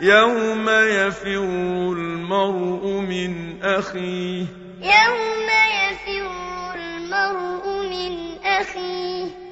يَوْمَ يَفِرُّ الْمَرْءُ مِنْ أَخِيهِ يَوْمَ يَفِرُّ الْمَرْءُ مِنْ أَخِيهِ